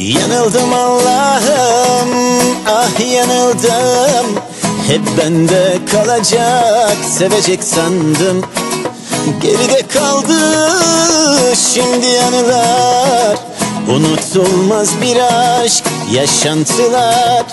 Yanıldım Allah'ım ah yanıldım. Hep bende kalacak sevecek sandım. Geride kaldı şimdi yanılar. Unutulmaz bir aşk yaşantılar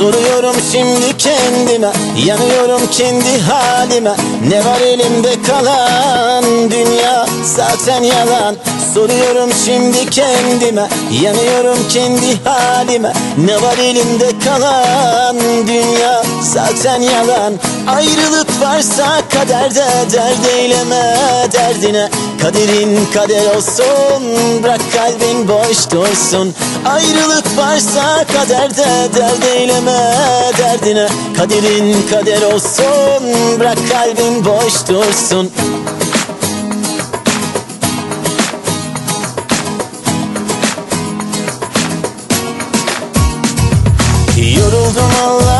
Soruyorum şimdi kendime Yanıyorum kendi halime. Ne var elimde kalan Dünya? Zaten yalan. Soruyorum şimdi kendime Yanıyorum kendi halime. Ne var elimde kalan Dünya? Zaten yalan. Ayrılık varsa kaderde Dert eyleme derdine Kaderin kader olsun Bırak kalbin boş dursun. Ayrılık varsa kaderde Dert eyleme derdine. Kaderin kader olsun Bırak kalbin boş dursun. Yoruldum Allah'ım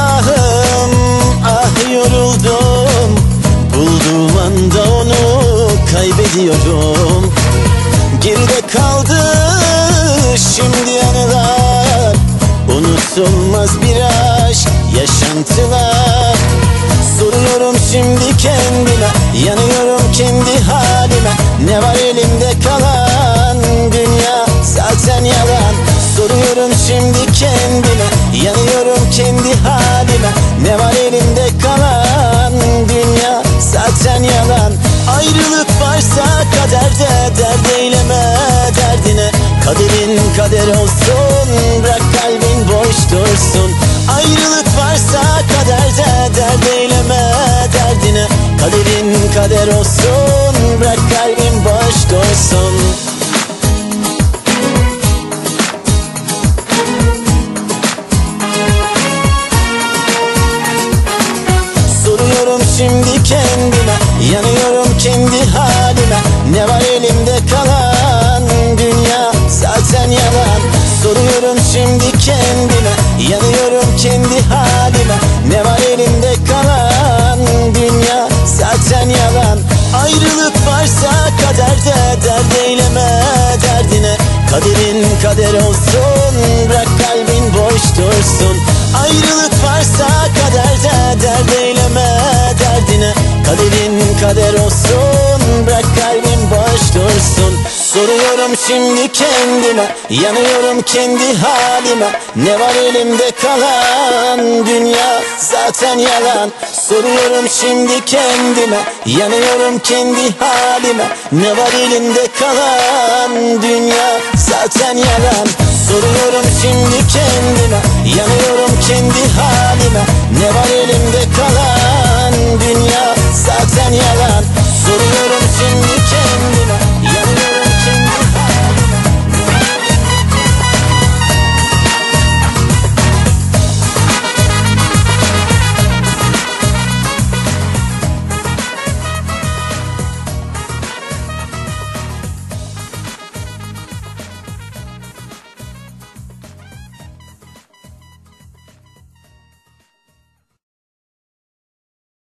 kaybediyorum Geride kaldı şimdi anılar. Unutulmaz bir aşk yaşantılar. Soruyorum şimdi kendime Yanıyorum kaderde Dert eyleme derdine. Kaderin kader olsun Bırak kalbin boş dursun. Ayrılık varsa kaderde Dert eyleme derdine. Kaderin kader olsun Bırak kalbin boş dursun kendime Yanıyorum kendi halime. Ne var elimde kalan Dünya? Zaten yalan. Ayrılık varsa kaderde Dert eyleme derdine. Kaderin kader olsun Bırak kalbin boş dursun. Ayrılık varsa kaderde Dert eyleme derdine. Kaderin kader olsun Soruyorum şimdi kendime Yanıyorum kendi halime. Ne var elimde kalan Dünya? Zaten yalan. Soruyorum şimdi kendime Yanıyorum kendi halime. Ne var elimde kalan Dünya? Zaten yalan. Soruyorum şimdi kendime Yanıyorum